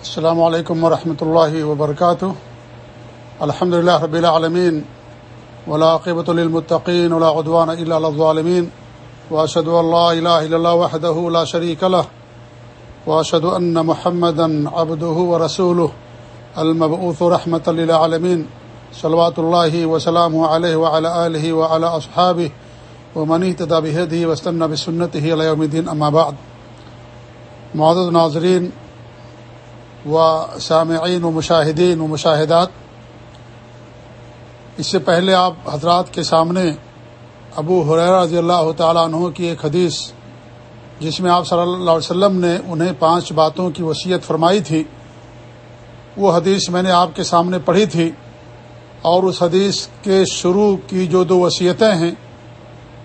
السلام علیکم ورحمۃ اللہ وبرکاتہ۔ الحمد لله رب العالمین ولاقبۃ للمتقین، ولا عدوان الا على الظالمين واشهد ان لا اله الا الله وحده لا شريك له واشهد ان محمدا عبده ورسوله المبعوث رحمة للعالمین۔ صلوات الله وسلامه عليه وعلى اله وعلى اصحابه ومن اهتدى بهديه واستنى بسنته الى يوم الدين اما بعد۔ معزز ناظرین و سامعین و مشاہدین و مشاہدات۔ اس سے پہلے آپ حضرات کے سامنے ابو حریر رضی اللہ تعالیٰ عنہ کی ایک حدیث، جس میں آپ صلی اللہ علیہ وسلم نے انہیں پانچ باتوں کی وصیت فرمائی تھی، وہ حدیث میں نے آپ کے سامنے پڑھی تھی۔ اور اس حدیث کے شروع کی جو دو وصیتیں ہیں،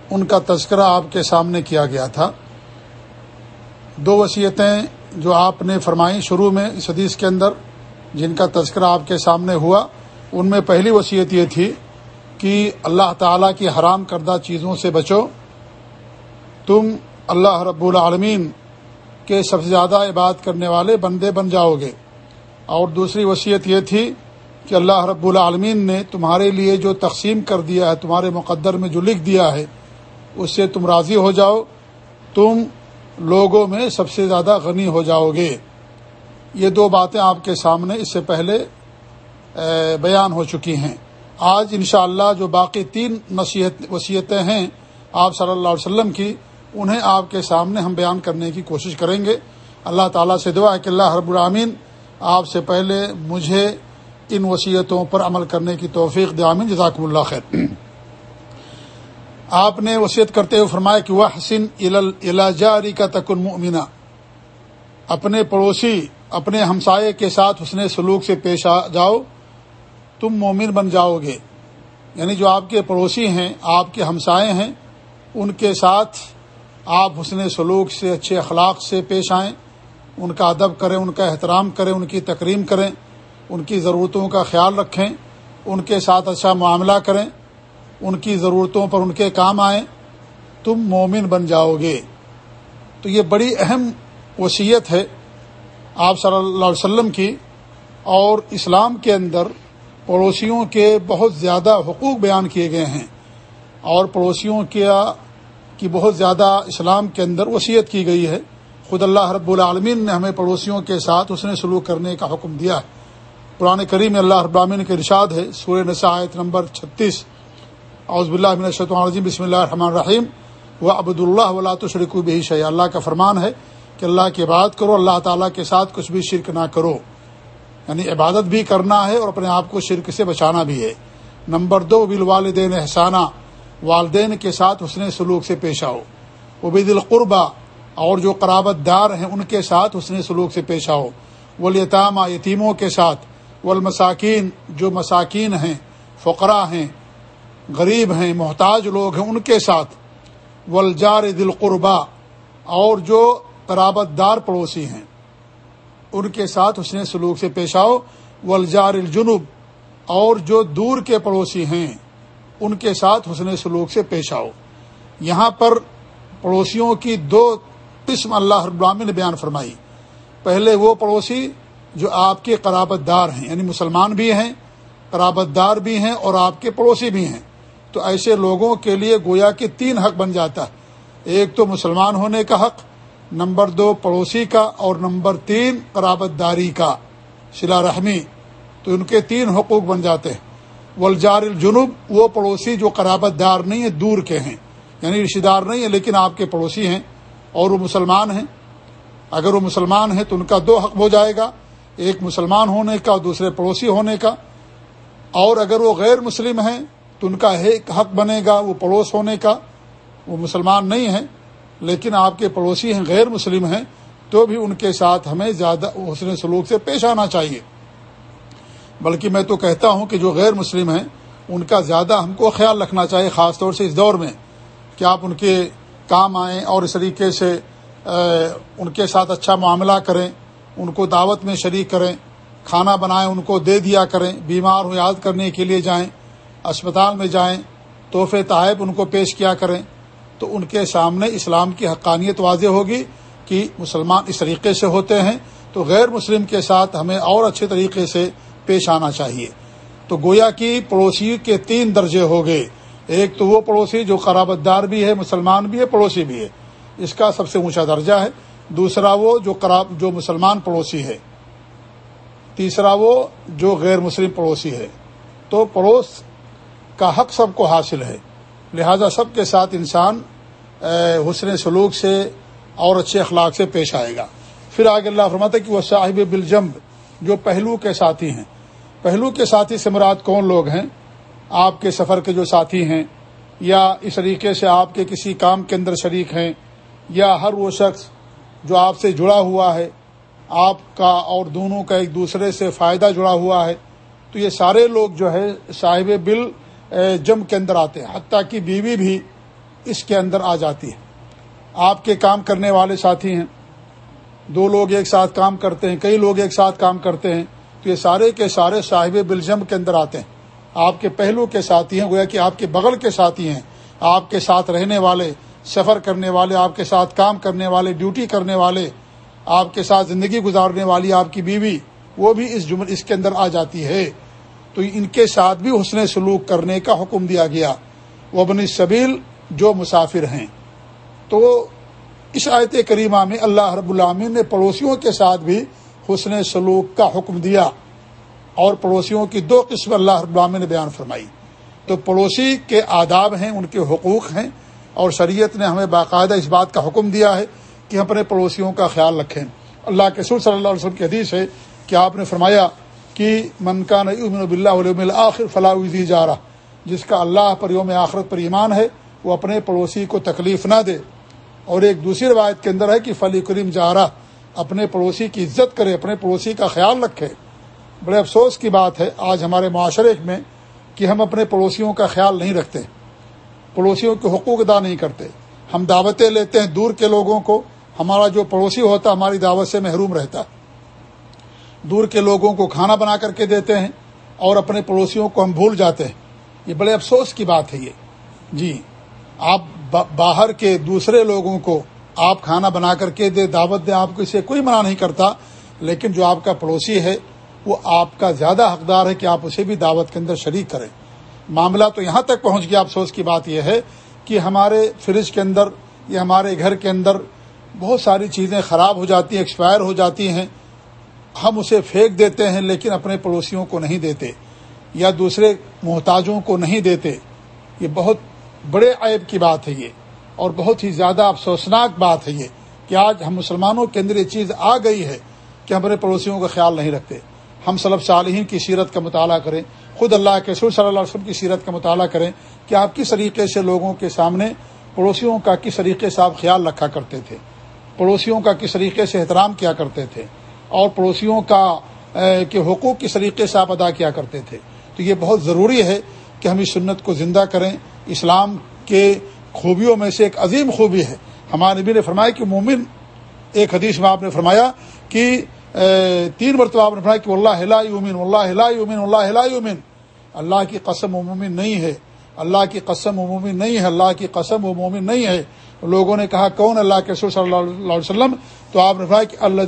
ان کا تذکرہ آپ کے سامنے کیا گیا تھا۔ دو وصیتیں جو آپ نے فرمائی شروع میں اس حدیث کے اندر، جن کا تذکرہ آپ کے سامنے ہوا، ان میں پہلی وصیت یہ تھی کہ اللہ تعالیٰ کی حرام کردہ چیزوں سے بچو۔ تم اللہ رب العالمین کے سب سے زیادہ عبادت کرنے والے بندے بن جاؤ گے۔ اور دوسری وصیت یہ تھی کہ اللہ رب العالمین نے تمہارے لیے جو تقسیم کر دیا ہے، تمہارے مقدر میں جو لکھ دیا ہے، اس سے تم راضی ہو جاؤ۔ تم لوگوں میں سب سے زیادہ غنی ہو جاؤ گے۔ یہ دو باتیں آپ کے سامنے اس سے پہلے بیان ہو چکی ہیں۔ آج انشاءاللہ اللہ جو باقی تین نصیحت، وصیتیں ہیں آپ صلی اللہ علیہ وسلم کی، انہیں آپ کے سامنے ہم بیان کرنے کی کوشش کریں گے۔ اللہ تعالیٰ سے دعا ہے کہ اللہ رب العامین آپ سے پہلے مجھے ان وصیتوں پر عمل کرنے کی توفیق دعامین جزاکم اللہ خیر۔ آپ نے وصیت کرتے ہوئے فرمایا کہ وہ حسن الاجاری کا تکن مؤمنہ اپنے پڑوسی، اپنے ہمسائے کے ساتھ حسن سلوک سے پیش آ جاؤ، تم مومن بن جاؤ گے۔ یعنی جو آپ کے پڑوسی ہیں، آپ کے ہمسائے ہیں، ان کے ساتھ آپ حسن سلوک سے، اچھے اخلاق سے پیش آئیں، ان کا ادب کریں، ان کا احترام کریں، ان کی تکریم کریں، ان کی ضرورتوں کا خیال رکھیں، ان کے ساتھ اچھا معاملہ کریں۔ ان کی ضرورتوں پر ان کے کام آئیں، تم مومن بن جاؤ گے۔ تو یہ بڑی اہم وصیت ہے آپ صلی اللہ علیہ وسلم کی اور اسلام کے اندر پڑوسیوں کے بہت زیادہ حقوق بیان کیے گئے ہیں اور پڑوسیوں کیا کی بہت زیادہ اسلام کے اندر وصیت کی گئی ہے۔ خود اللہ رب العالمین نے ہمیں پڑوسیوں کے ساتھ اس نے سلوک کرنے کا حکم دیا ہے۔ پرانے کریم اللہ رب العالمین کے ارشاد ہے، سورہ نسایت نمبر چھتیس۔ اوز من الشیطان الرجیم، بسم اللہ الرحمن الرحیم. و عبد اللہ ولاۃ شرک بھی شی اللہ کا فرمان ہے کہ اللہ کی عبادت کرو، اللہ تعالیٰ کے ساتھ کچھ بھی شرک نہ کرو۔ یعنی عبادت بھی کرنا ہے اور اپنے آپ کو شرک سے بچانا بھی ہے۔ نمبر دو بال والدین احسانہ والدین کے ساتھ حسن سلوک سے پیش آؤ۔ عبید القربہ، اور جو قرابت دار ہیں ان کے ساتھ حسن سلوک سے پیش آؤ۔ ولیطامہ یتیموں کے ساتھ۔ والمساکین، جو مساکین ہیں فقرا ہیں۔ غریب ہیں، محتاج لوگ ہیں ان کے ساتھ۔ ولجار دل قربا اور جو قرابت دار پڑوسی ہیں۔ ان کے ساتھ اس نے سلوک سے پیش آؤ۔ ولجار الجنوب، اور جو دور کے پڑوسی ہیں، ان کے ساتھ حسن سلوک سے پیش آؤ۔ یہاں پر پڑوسیوں کی دو قسم اللہ ابرامی نے بیان فرمائی۔ پہلے وہ پڑوسی جو آپ کے قرابت دار ہیں یعنی مسلمان بھی ہیں، قرابت دار بھی ہیں، اور آپ کے پڑوسی بھی ہیں۔ تو ایسے لوگوں کے لیے گویا کہ تین حق بن جاتا ہے۔ ایک تو مسلمان ہونے کا حق، نمبر دو پڑوسی کا اور نمبر تین قرابت داری کا شلا رحمی۔ تو ان کے تین حقوق بن جاتے ہیں۔ ولجار الجنوب، وہ پڑوسی جو قرابت دار نہیں ہے، دور کے ہیں۔ یعنی رشتے دار نہیں ہے، لیکن آپ کے پڑوسی ہیں اور وہ مسلمان ہیں۔ اگر وہ مسلمان ہیں تو ان کا دو حق ہو جائے گا، ایک مسلمان ہونے کا اور دوسرے پڑوسی ہونے کا۔ اور اگر وہ غیر مسلم ہیں تو ان کا ایک حق بنے گا، وہ پڑوس ہونے کا۔ وہ مسلمان نہیں ہیں، لیکن آپ کے پڑوسی ہیں، غیر مسلم ہیں، تو بھی ان کے ساتھ ہمیں زیادہ حسن سلوک سے پیش آنا چاہیے۔ بلکہ میں تو کہتا ہوں کہ جو غیر مسلم ہیں، ان کا زیادہ ہم کو خیال رکھنا چاہیے، خاص طور سے اس دور میں۔ کہ آپ ان کے کام آئیں اور اس طریقے سے ان کے ساتھ اچھا معاملہ کریں، ان کو دعوت میں شریک کریں، کھانا بنائیں، ان کو دے دیا کریں، بیمار ہو یاد کرنے کے لیے جائیں۔ اسپتال میں جائیں، تحفے طائب ان کو پیش کیا کریں، تو ان کے سامنے اسلام کی حقانیت واضح ہوگی کہ مسلمان اس طریقے سے ہوتے ہیں۔ تو غیر مسلم کے ساتھ ہمیں اور اچھے طریقے سے پیش آنا چاہیے۔ تو گویا کی پڑوسی کے تین درجے ہو گئے۔ ایک تو وہ پڑوسی جو قرابت دار بھی ہے، مسلمان بھی ہے، پڑوسی بھی ہے۔ اس کا سب سے اونچا درجہ ہے۔ دوسرا وہ جو قراب، جو مسلمان پڑوسی ہے۔ تیسرا وہ جو غیر مسلم پڑوسی ہے۔ تو پڑوس کا حق سب کو حاصل ہے۔ لہذا سب کے ساتھ انسان حسن سلوک سے اور اچھے اخلاق سے پیش آئے گا۔ پھر آگے اللہ فرماتا ہے کہ وہ صاحب بلجمب جو پہلو کے ساتھی ہیں۔ پہلو کے ساتھی سے مراد کون لوگ ہیں؟ آپ کے سفر کے جو ساتھی ہیں، یا اس طریقے سے آپ کے کسی کام کے اندر شریک ہیں، یا ہر وہ شخص جو آپ سے جڑا ہوا ہے، آپ کا اور دونوں کا ایک دوسرے سے فائدہ جڑا ہوا ہے۔ تو یہ سارے لوگ جو ہے، صاحب بل جم کے اندر آتے ہیں، حتیٰ کہ بیوی بھی اس کے اندر آ جاتی ہے۔ آپ کے کام کرنے والے ساتھی ہیں، دو لوگ ایک ساتھ کام کرتے ہیں، کئی لوگ ایک ساتھ کام کرتے ہیں، تو یہ سارے کے سارے صاحب بلجم کے اندر آتے ہیں۔ آپ کے پہلو کے ساتھی ہیں، گویا کہ آپ کے بغل کے ساتھی ہیں۔ آپ کے ساتھ رہنے والے، سفر کرنے والے، آپ کے ساتھ کام کرنے والے، ڈیوٹی کرنے والے، آپ کے ساتھ زندگی گزارنے والی آپ کی بیوی، وہ بھی اس جمل اس کے اندر آ جاتی ہے۔ تو ان کے ساتھ بھی حسن سلوک کرنے کا حکم دیا گیا۔ وہ بنی سبیل جو مسافر ہیں۔ تو اس آیت کریمہ میں اللہ رب العامین نے پڑوسیوں کے ساتھ بھی حسن سلوک کا حکم دیا اور پڑوسیوں کی دو قسم اللہ رب العامین نے بیان فرمائی۔ تو پڑوسی کے آداب ہیں، ان کے حقوق ہیں اور شریعت نے ہمیں باقاعدہ اس بات کا حکم دیا ہے کہ ہم اپنے پڑوسیوں کا خیال رکھیں۔ اللہ کے سر صلی اللہ علیہ وسلم کی حدیث ہے کہ آپ نے فرمایا کہ من کا نئی بلّہ آخر فلاح جا رہا جس کا اللہ پر یوم آخرت پر ایمان ہے، وہ اپنے پڑوسی کو تکلیف نہ دے۔ اور ایک دوسری روایت کے اندر ہے کہ فلی کریم جا رہا اپنے پڑوسی کی عزت کرے، اپنے پڑوسی کا خیال رکھے۔ بڑے افسوس کی بات ہے آج ہمارے معاشرے میں کہ ہم اپنے پڑوسیوں کا خیال نہیں رکھتے۔ پڑوسیوں کے حقوق ادا نہیں کرتے۔ ہم دعوتیں لیتے ہیں دور کے لوگوں کو، ہمارا جو پڑوسی ہوتا ہماری دعوت سے محروم رہتا۔ ہے دور کے لوگوں کو کھانا بنا کر کے دیتے ہیں اور اپنے پڑوسیوں کو ہم بھول جاتے ہیں۔ یہ بڑے افسوس کی بات ہے یہ۔ جی آپ باہر کے دوسرے لوگوں کو آپ کھانا بنا کر کے دے، دعوت دیں آپ کو اسے کوئی منع نہیں کرتا۔ لیکن جو آپ کا پڑوسی ہے، وہ آپ کا زیادہ حقدار ہے کہ آپ اسے بھی دعوت کے اندر شریک کریں۔ معاملہ تو یہاں تک پہنچ گیا۔ افسوس کی بات یہ ہے کہ ہمارے فریج کے اندر یا ہمارے گھر کے اندر بہت ساری چیزیں خراب ہو جاتی ہیں، ایکسپائر ہو جاتی ہیں۔ ہم اسے پھینک دیتے ہیں لیکن اپنے پڑوسیوں کو نہیں دیتے یا دوسرے محتاجوں کو نہیں دیتے۔ یہ بہت بڑے عیب کی بات ہے یہ اور بہت ہی زیادہ افسوسناک بات ہے یہ کہ آج ہم مسلمانوں کے اندر یہ چیز آ گئی ہے کہ ہم اپنے پڑوسیوں کا خیال نہیں رکھتے۔ ہم صلب صالحین کی سیرت کا مطالعہ کریں، خود اللہ کے سر صلی اللہ علیہ وسلم کی سیرت کا مطالعہ کریں کہ آپ کس طریقے سے لوگوں کے سامنے پڑوسیوں کا کس طریقے سے آپ خیال رکھا کرتے تھے، پڑوسیوں کا کس طریقے سے احترام کیا کرتے تھے۔ اور پڑوسیوں کا کے حقوق کس طریقے سے آپ ادا کیا کرتے تھے؟ تو یہ بہت ضروری ہے کہ ہم اس سنت کو زندہ کریں۔ اسلام کے خوبیوں میں سے ایک عظیم خوبی ہے۔ ہمارے نبی نے فرمایا کہ مومن، ایک حدیث میں آپ نے فرمایا کہ تین مرتبہ آپ نے فرمایا کہ اللہ یومن اللہ یومن اللہ یومن اللہ کی قسم مومن نہیں ہے۔ اللہ کی قسم و مومن نہیں ہے، اللہ کی قسم و مومن نہیں ہے۔ لوگوں نے کہا، کون اللہ کے صلی اللہ علیہ وسلم؟ تو آپ نے کہا کہ اللہ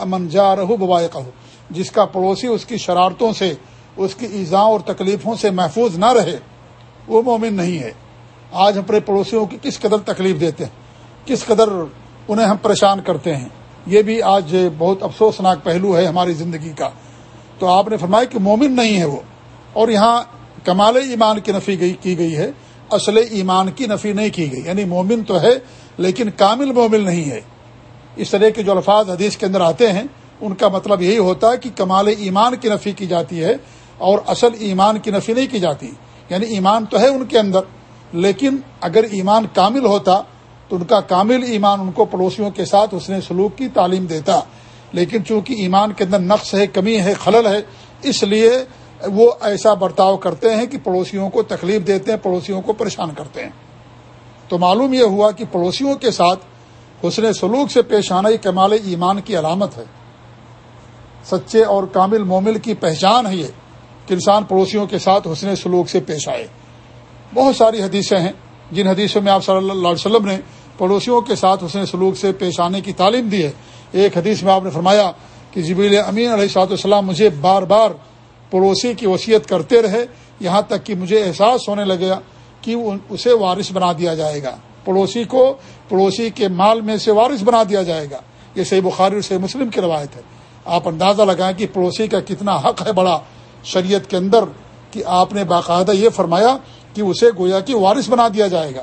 امن جا رہو ببائے کہ جس کا پڑوسی اس کی شرارتوں سے، اس کی ایزاں اور تکلیفوں سے محفوظ نہ رہے، وہ مومن نہیں ہے۔ آج اپنے پڑوسیوں کی کس قدر تکلیف دیتے ہیں، کس قدر انہیں ہم پریشان کرتے ہیں۔ یہ بھی آج بہت افسوسناک پہلو ہے ہماری زندگی کا۔ تو آپ نے فرمایا کہ مومن نہیں ہے وہ۔ اور یہاں کمال ایمان کی نفی گئی کی گئی ہے، اصل ایمان کی نفی نہیں کی گئی۔ یعنی مومن تو ہے، لیکن کامل مومن نہیں ہے۔ اس طرح کے جو الفاظ حدیث کے اندر آتے ہیں، ان کا مطلب یہی ہوتا ہے کہ کمال ایمان کی نفی کی جاتی ہے اور اصل ایمان کی نفی نہیں کی جاتی۔ یعنی ایمان تو ہے ان کے اندر، لیکن اگر ایمان کامل ہوتا تو ان کا کامل ایمان ان کو پڑوسیوں کے ساتھ اس نے سلوک کی تعلیم دیتا۔ لیکن چونکہ ایمان کے اندر نقص ہے، کمی ہے، خلل ہے، اس لیے وہ ایسا برتاؤ کرتے ہیں کہ پڑوسیوں کو تکلیف دیتے ہیں، پڑوسیوں کو پریشان کرتے ہیں۔ تو معلوم یہ ہوا کہ پڑوسیوں کے ساتھ حسن سلوک سے پیش آنا یہ کمال ایمان کی علامت ہے۔ سچے اور کامل مومل کی پہچان ہے یہ کہ انسان پڑوسیوں کے ساتھ حسن سلوک سے پیش آئے۔ بہت ساری حدیثیں ہیں، جن حدیثوں میں آپ صلی اللہ علیہ وسلم نے پڑوسیوں کے ساتھ حسن سلوک سے پیش آنے کی تعلیم دی ہے۔ ایک حدیث میں آپ نے فرمایا کہ جبیل امین علیہ صاحب السلام مجھے بار بار پڑوسی کی وصیت کرتے رہے، یہاں تک کہ مجھے احساس ہونے لگا کہ اسے وارث بنا دیا جائے گا۔ پڑوسی کو پڑوسی کے مال میں سے وارث بنا دیا جائے گا۔ یہ صحیح بخاری اور صحیح مسلم کی روایت ہے۔ آپ اندازہ لگائیں کہ پڑوسی کا کتنا حق ہے بڑا شریعت کے اندر کہ آپ نے باقاعدہ یہ فرمایا کہ اسے گویا کہ وارث بنا دیا جائے گا۔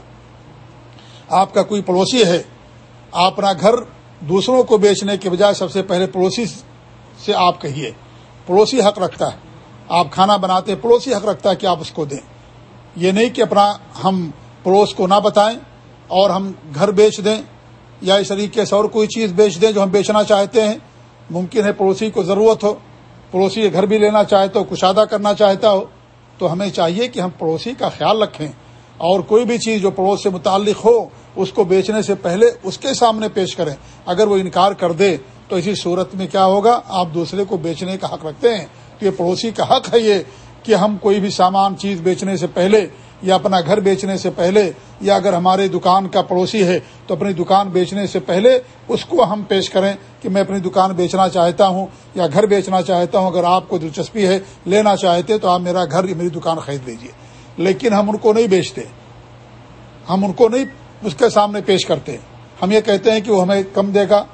آپ کا کوئی پڑوسی ہے آپ اپنا گھر دوسروں کو بیچنے کے بجائے سب سے پہلے پڑوسی سے آپ کہیے۔ پڑوسی حق رکھتا ہے۔ آپ کھانا بناتے پڑوسی حق رکھتا ہے کہ آپ اس کو دیں۔ یہ نہیں کہ اپنا ہم پڑوس کو نہ بتائیں اور ہم گھر بیچ دیں یا اس طریقے سے اور کوئی چیز بیچ دیں جو ہم بیچنا چاہتے ہیں۔ ممکن ہے پڑوسی کو ضرورت ہو، پڑوسی گھر بھی لینا چاہتا ہو کشادہ کرنا چاہتا ہو۔ تو ہمیں چاہیے کہ ہم پڑوسی کا خیال رکھیں۔ اور کوئی بھی چیز جو پڑوس سے متعلق ہو، اس کو بیچنے سے پہلے اس کے سامنے پیش کریں۔ اگر وہ انکار کر دے تو اسی صورت میں کیا ہوگا؟ آپ دوسرے کو بیچنے کا حق رکھتے ہیں۔ تو یہ پڑوسی کا حق ہے یہ کہ ہم کوئی بھی سامان، چیز بیچنے سے پہلے یا اپنا گھر بیچنے سے پہلے یا اگر ہمارے دکان کا پڑوسی ہے تو اپنی دکان بیچنے سے پہلے اس کو ہم پیش کریں کہ میں اپنی دکان بیچنا چاہتا ہوں یا گھر بیچنا چاہتا ہوں۔ اگر آپ کو دلچسپی ہے، لینا چاہتے تو آپ میرا گھر میری دکان خرید لیجیے لیکن ہم ان کو نہیں بیچتے۔ ہم ان کو نہیں اس کے سامنے پیش کرتے۔ ہم یہ کہتے ہیں کہ وہ ہمیں کم دے گا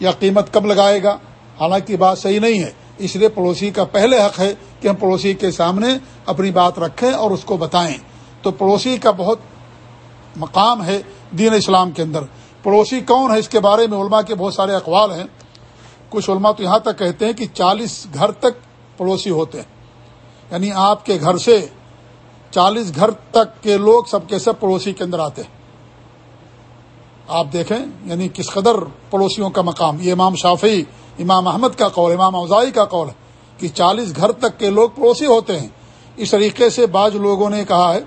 یا قیمت کم لگائے گا۔ حالانکہ بات صحیح نہیں ہے۔ اس لیے پڑوسی کا پہلے حق ہے کہ ہم پڑوسی کے سامنے اپنی بات رکھیں اور اس کو بتائیں۔ تو پڑوسی کا بہت مقام ہے دین اسلام کے اندر۔ پڑوسی کون ہے اس کے بارے میں علماء کے بہت سارے اقوال ہیں۔ کچھ علماء تو یہاں تک کہتے ہیں کہ چالیس گھر تک پڑوسی ہوتے ہیں۔ یعنی آپ کے گھر سے چالیس گھر تک کے لوگ سب کے سب پڑوسی کے اندر آتے ہیں۔ آپ دیکھیں یعنی کس قدر پڑوسیوں کا مقام۔ یہ امام شافی امام احمد کا قول، امام اوزائی کا قول ہے کہ چالیس گھر تک کے لوگ پڑوسی ہوتے ہیں۔ اس طریقے سے بعض لوگوں نے کہا ہے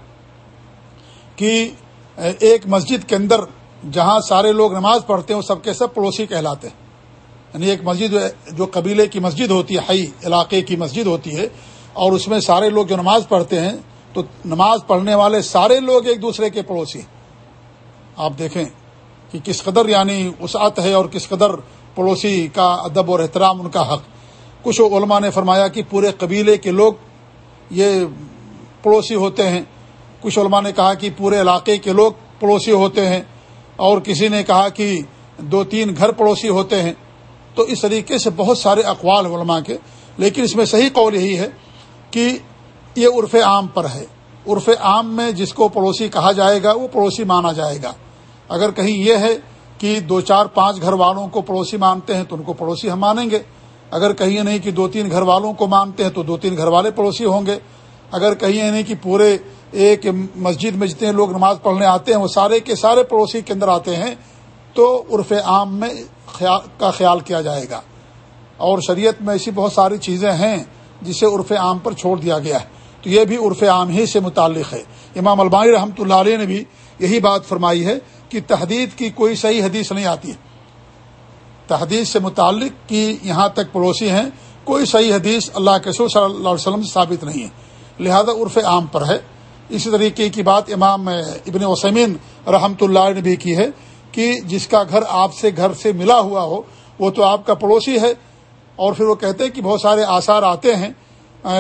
کہ ایک مسجد کے اندر جہاں سارے لوگ نماز پڑھتے ہیں، وہ سب کے سب پڑوسی کہلاتے ہیں۔ یعنی ایک مسجد جو قبیلے کی مسجد ہوتی ہے ہائی علاقے کی مسجد ہوتی ہے، اور اس میں سارے لوگ جو نماز پڑھتے ہیں، تو نماز پڑھنے والے سارے لوگ ایک دوسرے کے پڑوسی آپ دیکھیں کہ کس قدر یعنی وسعت ہے اور کس قدر پڑوسی کا ادب اور احترام ان کا حق۔ کچھ علماء نے فرمایا کہ پورے قبیلے کے لوگ یہ پڑوسی ہوتے ہیں۔ کچھ علماء نے کہا کہ پورے علاقے کے لوگ پڑوسی ہوتے ہیں۔ اور کسی نے کہا کہ دو تین گھر پڑوسی ہوتے ہیں۔ تو اس طریقے سے بہت سارے اقوال علماء کے۔ لیکن اس میں صحیح قول یہی ہے کہ یہ عرف عام پر ہے۔ عرف عام میں جس کو پڑوسی کہا جائے گا، وہ پڑوسی مانا جائے گا۔ اگر کہیں یہ ہے کہ دو چار پانچ گھر والوں کو پڑوسی مانتے ہیں تو ان کو پڑوسی ہم مانیں گے۔ اگر کہیں نہیں کہ دو تین گھر والوں کو مانتے ہیں تو دو تین گھر والے پڑوسی ہوں گے۔ اگر کہیں نہیں کہ پورے ایک مسجد میں جتنے لوگ نماز پڑھنے آتے ہیں وہ سارے کے سارے پڑوسی کے اندر آتے ہیں تو عرف عام میں کا خیال کیا جائے گا۔ اور شریعت میں ایسی بہت ساری چیزیں ہیں جسے عرف عام پر چھوڑ دیا گیا ہے۔ تو یہ بھی عرف عام ہی سے متعلق ہے۔ امام البانی رحمۃ اللہ علیہ نے بھی یہی بات فرمائی ہے کہ تحدید کی کوئی صحیح حدیث نہیں آتی ہے۔ تحدید سے متعلق کی یہاں تک پڑوسی ہیں، کوئی صحیح حدیث اللہ کے صلی اللہ علیہ وسلم سے ثابت نہیں ہے۔ لہذا عرف عام پر ہے۔ اسی طریقے کی بات امام ابن وسمین رحمۃ اللہ نے بھی کی ہے کہ جس کا گھر آپ سے گھر سے ملا ہوا ہو، وہ تو آپ کا پڑوسی ہے۔ اور پھر وہ کہتے ہیں کہ بہت سارے آثار آتے ہیں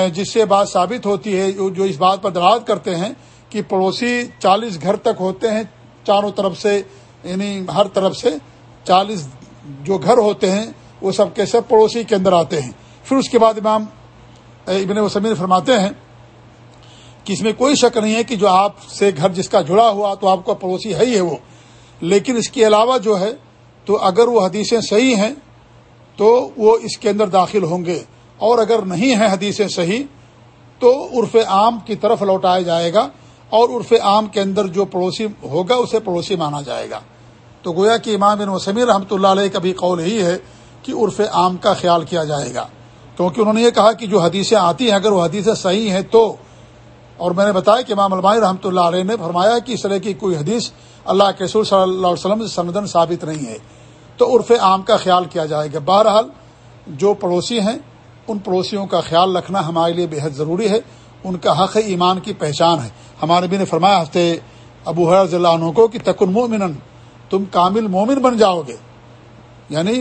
جس سے بات ثابت ہوتی ہے، جو اس بات پر دراز کرتے ہیں کہ پڑوسی چالیس گھر تک ہوتے ہیں چاروں طرف سے یعنی ہر طرف سے چالیس جو گھر ہوتے ہیں، وہ سب کے سب پڑوسی کے اندر آتے ہیں۔ پھر اس کے بعد امام ابن وسمین فرماتے ہیں کہ اس میں کوئی شک نہیں ہے کہ جو آپ سے گھر جس کا جڑا ہوا تو آپ کا پڑوسی ہے ہی ہے وہ۔ لیکن اس کے علاوہ جو ہے، تو اگر وہ حدیثیں صحیح ہیں، تو وہ اس کے اندر داخل ہوں گے۔ اور اگر نہیں ہیں حدیثیں صحیح، تو عرف عام کی طرف لوٹایا جائے گا۔ اور عرف عام کے اندر جو پڑوسی ہوگا اسے پڑوسی مانا جائے گا۔ تو گویا کہ امام بن وسمی رحمۃ اللہ علیہ کا بھی قول یہی ہے کہ عرف عام کا خیال کیا جائے گا۔ کیونکہ انہوں نے یہ کہا کہ جو حدیثیں آتی ہیں، اگر وہ حدیثیں صحیح ہیں تو۔ اور میں نے بتایا کہ امام المائی رحمۃ اللہ علیہ نے فرمایا کہ اس طرح کی کوئی حدیث اللہ کے سور صلی اللہ علیہ وسلم سے سندن ثابت نہیں ہے۔ تو عرف عام کا خیال کیا جائے گا۔ بہرحال جو پڑوسی ہیں، ان پڑوسیوں کا خیال رکھنا ہمارے لیے بےحد ضروری ہے۔ ان کا حق ایمان کی پہچان ہے۔ ہمارے بھی نے فرمایا ہفتے ابو حرض اللہ عنہ کو کہ تکن مومن تم کامل مومن بن جاؤ گے۔ یعنی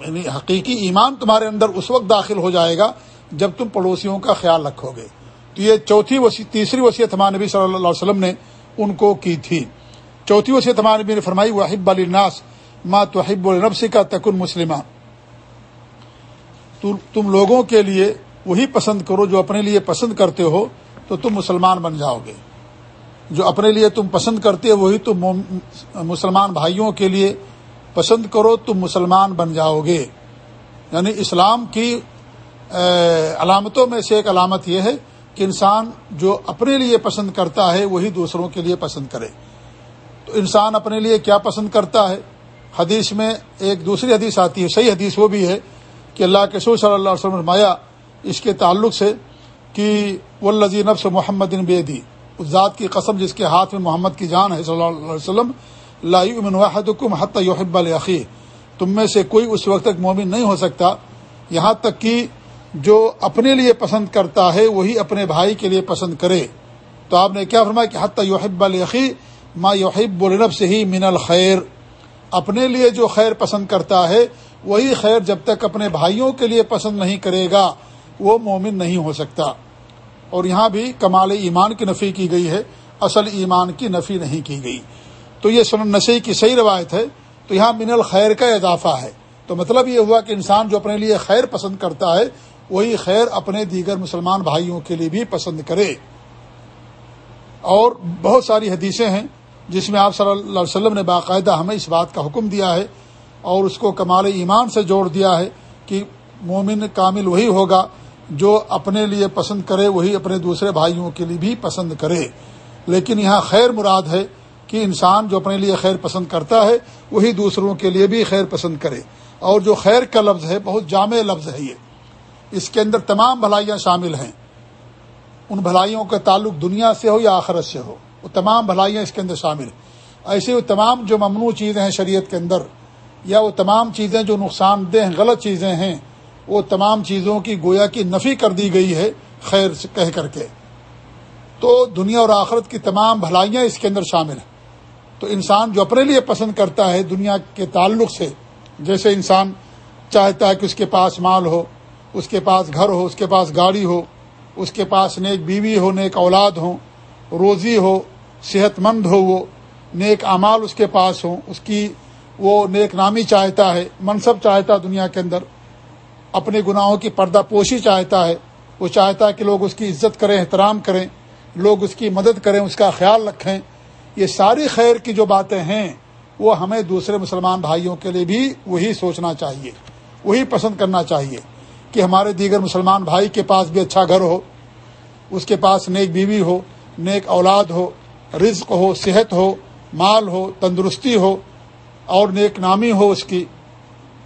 یعنی حقیقی ایمان تمہارے اندر اس وقت داخل ہو جائے گا جب تم پڑوسیوں کا خیال رکھو گے۔ تو یہ چوتھی وسی تیسری وصیت ہمارے نبی صلی اللہ علیہ وسلم نے ان کو کی تھی۔ چوتھی وصیت ہمارے نبی نے فرمائی واحب الناس ما توحب النفس کا تکن مسلمہ تم لوگوں کے لیے وہی پسند کرو جو اپنے لیے پسند کرتے ہو۔ تو تم مسلمان بن جاؤ گے۔ جو اپنے لیے تم پسند کرتے ہو، وہی تم مسلمان بھائیوں کے لیے پسند کرو، تم مسلمان بن جاؤ گے۔ یعنی اسلام کی علامتوں میں سے ایک علامت یہ ہے کہ انسان جو اپنے لیے پسند کرتا ہے، وہی دوسروں کے لیے پسند کرے۔ تو انسان اپنے لیے کیا پسند کرتا ہے؟ حدیث میں ایک دوسری حدیث آتی ہے، صحیح حدیث وہ بھی ہے کہ اللہ کے سور صلی اللہ علیہ وسلم مایا اس کے تعلق سے کہ وہ لذی نفس محمد ان بے دی اس ذات کی قسم جس کے ہاتھ میں محمد کی جان ہے صلی اللہ علیہ وسلم، لا واحد حکم حت یحب العقی تم میں سے کوئی اس وقت تک مومن نہیں ہو سکتا۔ یہاں تک کہ جو اپنے لیے پسند کرتا ہے، وہی اپنے بھائی کے لیے پسند کرے۔ تو آپ نے کیا فرمایا کہ حتی یحب العقی ما یحب الرب سے ہی من الخیر۔ اپنے لیے جو خیر پسند کرتا ہے، وہی خیر جب تک اپنے بھائیوں کے لیے پسند نہیں کرے گا، وہ مومن نہیں ہو سکتا۔ اور یہاں بھی کمال ایمان کی نفی کی گئی ہے، اصل ایمان کی نفی نہیں کی گئی۔ تو یہ سنن نشی کی صحیح روایت ہے، تو یہاں من الخیر کا اضافہ ہے۔ تو مطلب یہ ہوا کہ انسان جو اپنے لیے خیر پسند کرتا ہے، وہی خیر اپنے دیگر مسلمان بھائیوں کے لیے بھی پسند کرے۔ اور بہت ساری حدیثیں ہیں، جس میں آپ صلی اللہ علیہ وسلم نے باقاعدہ ہمیں اس بات کا حکم دیا ہے اور اس کو کمال ایمان سے جوڑ دیا ہے کہ مومن کامل وہی ہوگا جو اپنے لیے پسند کرے، وہی اپنے دوسرے بھائیوں کے لیے بھی پسند کرے۔ لیکن یہاں خیر مراد ہے کہ انسان جو اپنے لیے خیر پسند کرتا ہے، وہی دوسروں کے لیے بھی خیر پسند کرے۔ اور جو خیر کا لفظ ہے، بہت جامع لفظ ہے یہ۔ اس کے اندر تمام بھلائیاں شامل ہیں۔ ان بھلائیوں کا تعلق دنیا سے ہو یا آخرت سے ہو، وہ تمام بھلائیاں اس کے اندر شامل ہیں۔ ایسے وہ تمام جو ممنوع چیزیں ہیں شریعت کے اندر، یا وہ تمام چیزیں جو نقصان دہ غلط چیزیں ہیں وہ تمام چیزوں کی گویا کی نفی کر دی گئی ہے، خیر سے کہہ کر کے۔ تو دنیا اور آخرت کی تمام بھلائیاں اس کے اندر شامل ہیں۔ تو انسان جو اپنے لیے پسند کرتا ہے دنیا کے تعلق سے، جیسے انسان چاہتا ہے کہ اس کے پاس مال ہو، اس کے پاس گھر ہو، اس کے پاس گاڑی ہو، اس کے پاس نیک بیوی ہو، نیک اولاد ہو روزی ہو، صحت مند ہو وہ، نیک اعمال اس کے پاس ہوں، اس کی وہ نیک نامی چاہتا ہے، منصب چاہتا دنیا کے اندر۔ اپنے گناہوں کی پردہ پوشی چاہتا ہے۔ وہ چاہتا ہے کہ لوگ اس کی عزت کریں، احترام کریں، لوگ اس کی مدد کریں، اس کا خیال رکھیں۔ یہ ساری خیر کی جو باتیں ہیں، وہ ہمیں دوسرے مسلمان بھائیوں کے لیے بھی وہی سوچنا چاہیے، وہی پسند کرنا چاہیے کہ ہمارے دیگر مسلمان بھائی کے پاس بھی اچھا گھر ہو، اس کے پاس نیک بیوی ہو، نیک اولاد ہو، رزق ہو، صحت ہو، مال ہو، تندرستی ہو اور نیک نامی ہو اس کی۔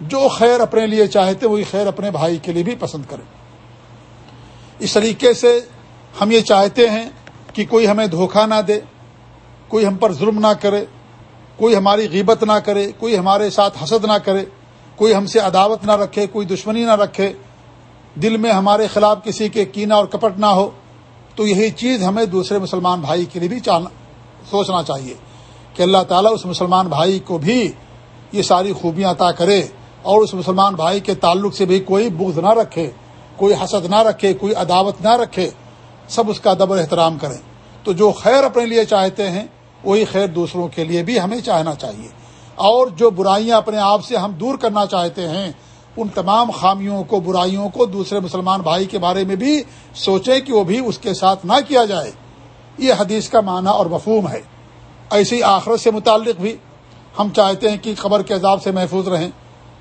جو خیر اپنے لیے چاہتے وہی خیر اپنے بھائی کے لیے بھی پسند کرے اس طریقے سے ہم یہ چاہتے ہیں کہ کوئی ہمیں دھوکہ نہ دے، کوئی ہم پر ظلم نہ کرے، کوئی ہماری غیبت نہ کرے، کوئی ہمارے ساتھ حسد نہ کرے، کوئی ہم سے عداوت نہ رکھے، کوئی دشمنی نہ رکھے، دل میں ہمارے خلاف کسی کے کینہ اور کپٹ نہ ہو، تو یہی چیز ہمیں دوسرے مسلمان بھائی کے لیے بھی سوچنا چاہیے کہ اللہ تعالیٰ اس مسلمان بھائی کو بھی یہ ساری خوبیاں عطا کرے۔ اور اس مسلمان بھائی کے تعلق سے بھی کوئی بغض نہ رکھے، کوئی حسد نہ رکھے، کوئی عداوت نہ رکھے، سب اس کا دبر احترام کریں۔ تو جو خیر اپنے لیے چاہتے ہیں، وہی خیر دوسروں کے لیے بھی ہمیں چاہنا چاہیے۔ اور جو برائیاں اپنے آپ سے ہم دور کرنا چاہتے ہیں، ان تمام خامیوں کو، برائیوں کو دوسرے مسلمان بھائی کے بارے میں بھی سوچیں کہ وہ بھی اس کے ساتھ نہ کیا جائے۔ یہ حدیث کا معنی اور مفہوم ہے۔ ایسی آخرت سے متعلق بھی ہم چاہتے ہیں کہ قبر کے عذاب سے محفوظ رہیں۔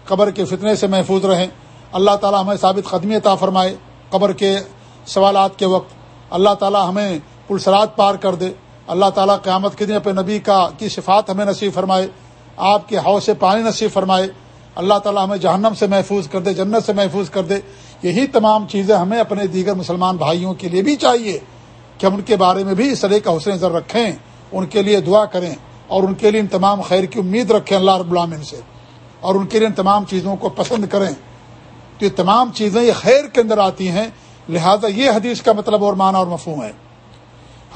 قبر کے فتنے سے محفوظ رہیں۔ اللہ تعالی ہمیں ثابت قدمی عطا فرمائے قبر کے سوالات کے وقت۔ اللہ تعالی ہمیں پلسرات پار کر دے۔ اللہ تعالیٰ قیامت کے دن اپنے نبی کا کی صفات ہمیں نصیب فرمائے۔ آپ کے حوث سے پانی نصیب فرمائے۔ اللہ تعالیٰ ہمیں جہنم سے محفوظ کر دے، جنت سے محفوظ کر دے۔ یہی تمام چیزیں ہمیں اپنے دیگر مسلمان بھائیوں کے لیے بھی چاہیے کہ ہم ان کے بارے میں بھی اس طرح کا حسن نظر رکھیں، ان کے لیے دعا کریں اور ان کے لیے ان تمام خیر کی امید رکھیں اللہ رب العامن سے۔ اور ان کے لیے ان تمام چیزوں کو پسند کریں۔ تو یہ تمام چیزیں یہ خیر کے اندر آتی ہیں، لہذا یہ حدیث کا مطلب اور معنی اور مفہوم ہے۔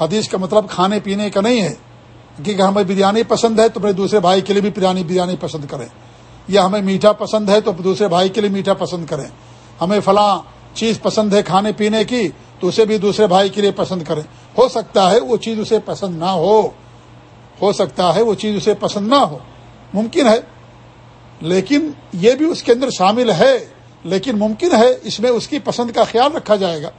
حدیث کا مطلب کھانے پینے کا نہیں ہے، کیونکہ ہمیں بریانی پسند ہے تو اپنے دوسرے بھائی کے لیے بھی بریانی بریانی پسند کریں۔ یا ہمیں میٹھا پسند ہے تو دوسرے بھائی کے لیے میٹھا پسند کریں۔ ہمیں فلاں چیز پسند ہے کھانے پینے کی تو اسے بھی دوسرے بھائی کے لیے پسند کریں۔ ہو سکتا ہے وہ چیز اسے پسند نہ ہو۔ ہو سکتا ہے وہ چیز اسے پسند نہ ہو۔ ممکن ہے۔ لیکن یہ بھی اس کے اندر شامل ہے، لیکن ممکن ہے اس میں اس کی پسند کا خیال رکھا جائے گا۔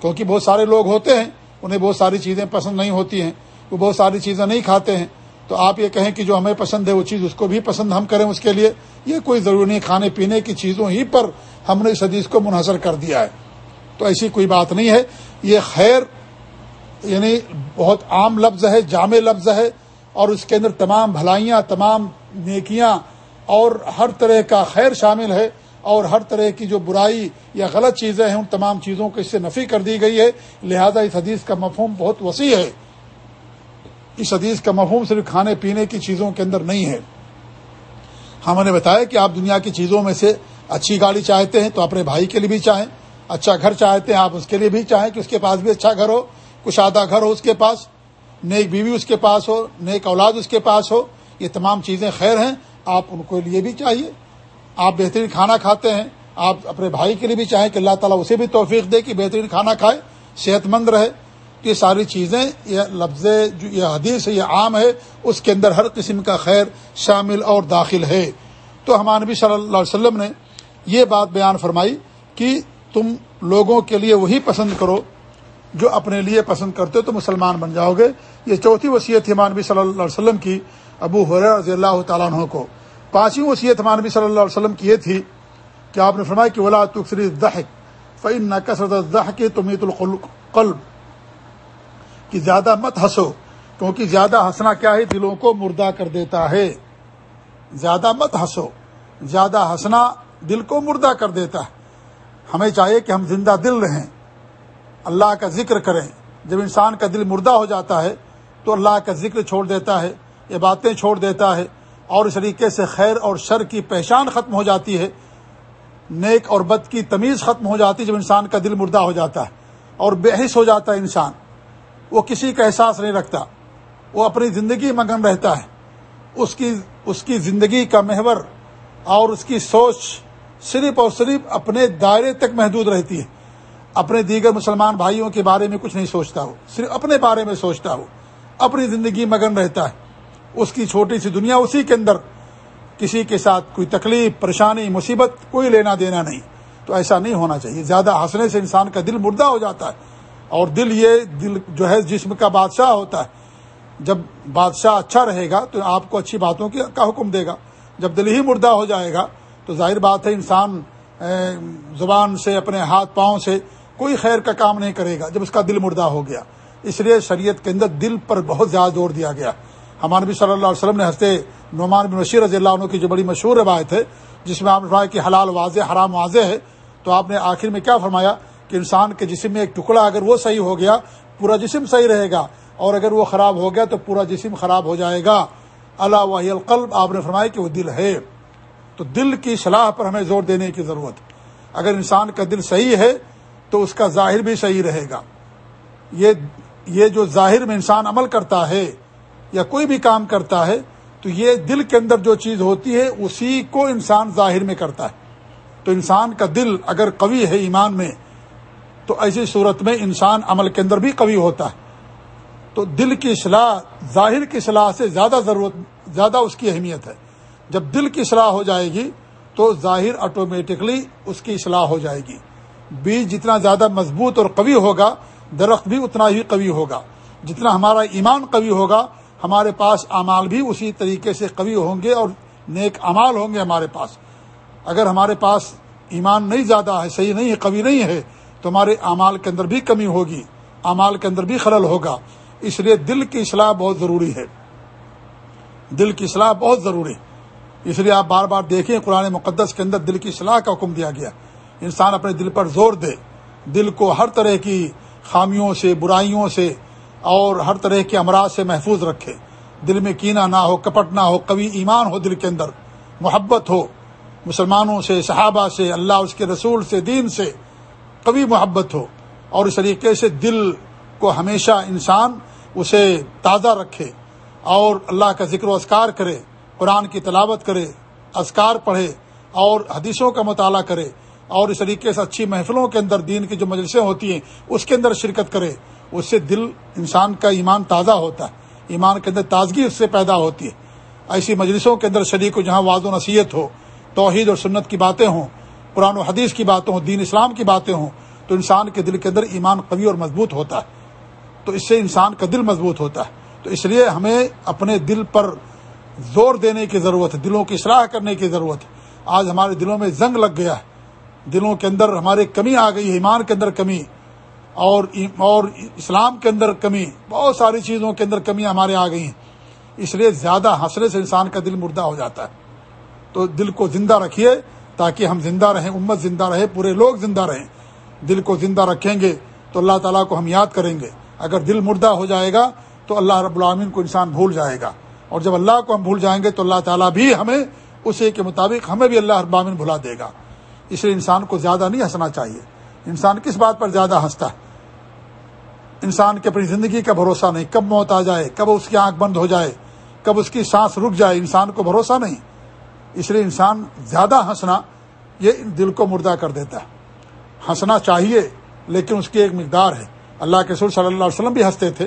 کیونکہ بہت سارے لوگ ہوتے ہیں، انہیں بہت ساری چیزیں پسند نہیں ہوتی ہیں، وہ بہت ساری چیزیں نہیں کھاتے ہیں۔ تو آپ یہ کہیں کہ جو ہمیں پسند ہے وہ چیز اس کو بھی پسند ہم کریں اس کے لیے، یہ کوئی ضروری نہیں، کھانے پینے کی چیزوں ہی پر ہم نے اس حدیث کو منحصر کر دیا ہے۔ تو ایسی کوئی بات نہیں ہے۔ یہ خیر یعنی بہت عام لفظ ہے، جامع لفظ ہے، اور اس کے اندر تمام بھلائیاں، تمام نیکیاں اور ہر طرح کا خیر شامل ہے اور ہر طرح کی جو برائی یا غلط چیزیں ہیں، ان تمام چیزوں کو اس سے نفی کر دی گئی ہے۔ لہذا اس حدیث کا مفہوم بہت وسیع ہے۔ اس حدیث کا مفہوم صرف کھانے پینے کی چیزوں کے اندر نہیں ہے۔ ہم نے بتایا کہ آپ دنیا کی چیزوں میں سے اچھی گاڑی چاہتے ہیں تو اپنے بھائی کے لیے بھی چاہیں۔ اچھا گھر چاہتے ہیں آپ اس کے لیے بھی چاہیں کہ اس کے پاس بھی اچھا گھر ہو۔ کچھ آدھا گھر ہو اس کے پاس۔ نیک بیوی اس کے پاس ہو، نیک اولاد اس کے پاس ہو۔ یہ تمام چیزیں خیر ہیں۔ آپ ان کو لیے بھی چاہیے۔ آپ بہترین کھانا کھاتے ہیں۔ آپ اپنے بھائی کے لیے بھی چاہیں کہ اللہ تعالیٰ اسے بھی توفیق دے کہ بہترین کھانا کھائے صحت مند رہے۔ یہ ساری چیزیں، یہ لفظ جو یہ حدیث ہے، یہ عام ہے، اس کے اندر ہر قسم کا خیر شامل اور داخل ہے۔ تو ہمارے نبی صلی اللہ علیہ وسلم نے یہ بات بیان فرمائی کہ تم لوگوں کے لیے وہی پسند کرو جو اپنے لیے پسند کرتے ہو تو مسلمان بن جاؤ گے۔ یہ چوتھی وصیت تھی مانبی صلی اللہ علیہ وسلم کی، ابو حر رضی اللہ تعالیٰ عنہ کو۔ پانچویں وصیت مانبی صلی اللہ علیہ وسلم کی یہ تھی کہ آپ نے فرمایا کہ ولا تکسری دہک فعن نہ کثرت دہ کی تمیت القلب کہ زیادہ مت ہنسو، کیونکہ زیادہ ہنسنا کیا ہے؟ دلوں کو مردہ کر دیتا ہے۔ زیادہ مت ہنسو، زیادہ ہنسنا دل کو مردہ کر دیتا ہے۔ ہمیں چاہیے کہ ہم زندہ دل رہیں، اللہ کا ذکر کریں۔ جب انسان کا دل مردہ ہو جاتا ہے تو اللہ کا ذکر چھوڑ دیتا ہے، یہ باتیں چھوڑ دیتا ہے۔ اور اس طریقے سے خیر اور شر کی پہچان ختم ہو جاتی ہے۔ نیک اور بد کی تمیز ختم ہو جاتی ہے جب انسان کا دل مردہ ہو جاتا ہے اور بے ہو جاتا ہے انسان۔ وہ کسی کا احساس نہیں رکھتا، وہ اپنی زندگی مگن رہتا ہے۔ اس کی اس کی زندگی کا محور اور اس کی سوچ صرف اور صرف اپنے دائرے تک محدود رہتی ہے۔ اپنے دیگر مسلمان بھائیوں کے بارے میں کچھ نہیں سوچتا ہو صرف اپنے بارے میں سوچتا ہو اپنی زندگی مگن رہتا ہے۔ اس کی چھوٹی سی دنیا اسی کے اندر کسی کے ساتھ کوئی تکلیف، پریشانی، مصیبت کوئی لینا دینا نہیں۔ تو ایسا نہیں ہونا چاہیے۔ زیادہ ہنسنے سے انسان کا دل مردہ ہو جاتا ہے۔ اور دل یہ دل جو ہے، جسم کا بادشاہ ہوتا ہے۔ جب بادشاہ اچھا رہے گا تو آپ کو اچھی باتوں کی کا حکم دے گا۔ جب دل ہی مردہ ہو جائے گا تو ظاہر بات ہے، انسان زبان سے، اپنے ہاتھ پاؤں سے کوئی خیر کا کام نہیں کرے گا جب اس کا دل مردہ ہو گیا۔ اس لیے شریعت کے اندر دل پر بہت زیادہ زور دیا گیا۔ ہمارے نبی صلی اللہ علیہ وسلم نے ہنستے نعمان بن بشیر رضی اللہ عنہ کی جو بڑی مشہور روایت ہے، جس میں آپ نے فرمایا کہ حلال واضح، حرام واضح ہے، تو آپ نے آخر میں کیا فرمایا؟ کہ انسان کے جسم میں ایک ٹکڑا اگر وہ صحیح ہو گیا، پورا جسم صحیح رہے گا، اور اگر وہ خراب ہو گیا تو پورا جسم خراب ہو جائے گا۔ اللہ وحی القلب، آپ نے فرمایا کہ وہ دل ہے۔ تو دل کی صلاح پر ہمیں زور دینے کی ضرورت۔ اگر انسان کا دل صحیح ہے تو اس کا ظاہر بھی صحیح رہے گا۔ یہ یہ جو ظاہر میں انسان عمل کرتا ہے یا کوئی بھی کام کرتا ہے، تو یہ دل کے اندر جو چیز ہوتی ہے، اسی کو انسان ظاہر میں کرتا ہے۔ تو انسان کا دل اگر قوی ہے ایمان میں، تو ایسی صورت میں انسان عمل کے اندر بھی قوی ہوتا ہے۔ تو دل کی اصلاح، ظاہر کی اصلاح سے زیادہ ضرورت، زیادہ اس کی اہمیت ہے۔ جب دل کی اصلاح ہو جائے گی، تو ظاہر آٹومیٹکلی اس کی اصلاح ہو جائے گی۔ بیج جتنا زیادہ مضبوط اور قوی ہوگا، درخت بھی اتنا ہی قوی ہوگا۔ جتنا ہمارا ایمان قوی ہوگا ہمارے پاس اعمال بھی اسی طریقے سے قوی ہوں گے اور نیک امال ہوں گے ہمارے پاس۔ اگر ہمارے پاس ایمان نہیں زیادہ ہے، صحیح نہیں ہے، قوی نہیں ہے، تو ہمارے اعمال کے اندر بھی کمی ہوگی، اعمال کے اندر بھی خلل ہوگا۔ اس لیے دل کی اصلاح بہت ضروری ہے۔ دل کی اصلاح بہت ضروری۔ ہے اس لیے آپ بار بار دیکھیں، قرآن مقدس کے اندر دل کی اصلاح کا حکم دیا گیا۔ انسان اپنے دل پر زور دے۔ دل کو ہر طرح کی خامیوں سے، برائیوں سے اور ہر طرح کے امراض سے محفوظ رکھے۔ دل میں کینہ نہ ہو، کپٹ نہ ہو کبھی ایمان ہو دل کے اندر۔ محبت ہو۔ مسلمانوں سے، صحابہ سے، اللہ اس کے رسول سے، دین سے کبھی محبت ہو۔ اور اس طریقے سے دل کو ہمیشہ انسان اسے تازہ رکھے اور اللہ کا ذکر و اسکار کرے، قرآن کی تلاوت کرے ازکار پڑھے اور حدیثوں کا مطالعہ کرے اور اس طریقے سے اچھی محفلوں کے اندر دین کی جو مجلسیں ہوتی ہیں، اس کے اندر شرکت کرے۔ اس سے دل انسان کا ایمان تازہ ہوتا ہے۔ ایمان کے اندر تازگی اس سے پیدا ہوتی ہے۔ ایسی مجلسوں کے اندر شریک ہو جہاں واد و نصیحت ہو، توحید اور سنت کی باتیں ہوں، قرآن و حدیث کی باتیں ہوں، دین اسلام کی باتیں ہوں، تو انسان کے دل کے اندر ایمان قوی اور مضبوط ہوتا ہے۔ تو اس سے انسان کا دل مضبوط ہوتا ہے۔ تو اس لیے ہمیں اپنے دل پر زور دینے کی ضرورت ہے، دلوں کی اصلاح کرنے کی ضرورت ہے۔ آج ہمارے دلوں میں زنگ لگ گیا ہے۔ دلوں کے اندر ہمارے کمی آ گئی ہے، ایمان کے اندر کمی۔ اور اور اسلام کے اندر کمی، بہت ساری چیزوں کے اندر کمیاں ہمارے آ گئی ہیں۔ اس لیے زیادہ ہنسنے سے انسان کا دل مردہ ہو جاتا ہے۔ تو دل کو زندہ رکھیے تاکہ ہم زندہ رہیں، امت زندہ رہے، پورے لوگ زندہ رہیں۔ دل کو زندہ رکھیں گے تو اللہ تعالیٰ کو ہم یاد کریں گے۔ اگر دل مردہ ہو جائے گا تو اللہ رب العامین کو انسان بھول جائے گا۔ اور جب اللہ کو ہم بھول جائیں گے تو اللہ تعالیٰ بھی ہمیں اسی کے مطابق ہمیں بھی اللہ رب العامین بھلا دے گا۔ اس لیے انسان کو زیادہ نہیں ہنسنا چاہیے۔ انسان کس بات پر زیادہ ہنستا ہے؟ انسان کی اپنی زندگی کا بھروسہ نہیں۔ کب موت آ جائے، کب اس کی آنکھ بند ہو جائے، کب اس کی سانس رک جائے، انسان کو بھروسہ نہیں۔ اس لیے انسان زیادہ ہنسنا، یہ دل کو مردہ کر دیتا ہے۔ ہنسنا چاہیے، لیکن اس کی ایک مقدار ہے۔ اللہ کے سر صلی اللہ علیہ وسلم بھی ہنستے تھے،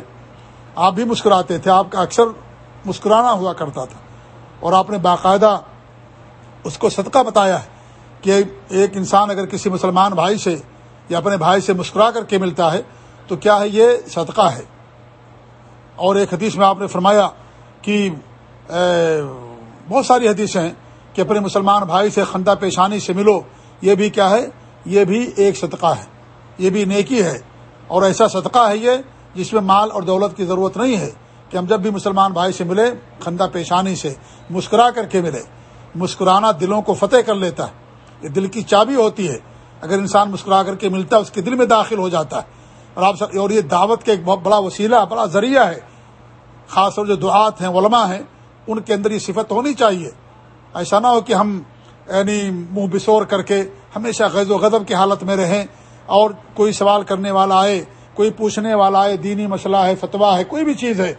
آپ بھی مسکراتے تھے، آپ کا اکثر مسکرانا ہوا کرتا تھا۔ اور آپ نے باقاعدہ اس کو صدقہ بتایا ہے کہ ایک انسان اگر کسی مسلمان بھائی سے یا اپنے بھائی سے مسکرا کر کے ملتا ہے تو کیا ہے یہ صدقہ ہے؟ اور ایک حدیث میں آپ نے فرمایا کہ بہت ساری حدیثیں ہیں کہ اپنے مسلمان بھائی سے خندہ پیشانی سے ملو، یہ بھی کیا ہے؟ یہ بھی ایک صدقہ ہے، یہ بھی نیکی ہے۔ اور ایسا صدقہ ہے یہ جس میں مال اور دولت کی ضرورت نہیں ہے کہ ہم جب بھی مسلمان بھائی سے ملے، خندہ پیشانی سے مسکرا کر کے ملے۔ مسکرانا دلوں کو فتح کر لیتا ہے، یہ دل کی چابی ہوتی ہے۔ اگر انسان مسکرا کر کے ملتا ہے، اس کے دل میں داخل ہو جاتا ہے۔ اور آپ اور یہ دعوت کا ایک بہت بڑا وسیلہ بڑا ذریعہ ہے۔ خاص طور جو دعات ہیں، علماء ہیں، ان کے اندر یہ صفت ہونی چاہیے۔ ایسا نہ ہو کہ ہم یعنی منہ بسور کر کے ہمیشہ غز و غضب کی حالت میں رہیں اور کوئی سوال کرنے والا آئے، کوئی پوچھنے والا آئے، دینی مسئلہ ہے، فتویٰ ہے، کوئی بھی چیز ہے،